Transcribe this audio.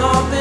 Nothing.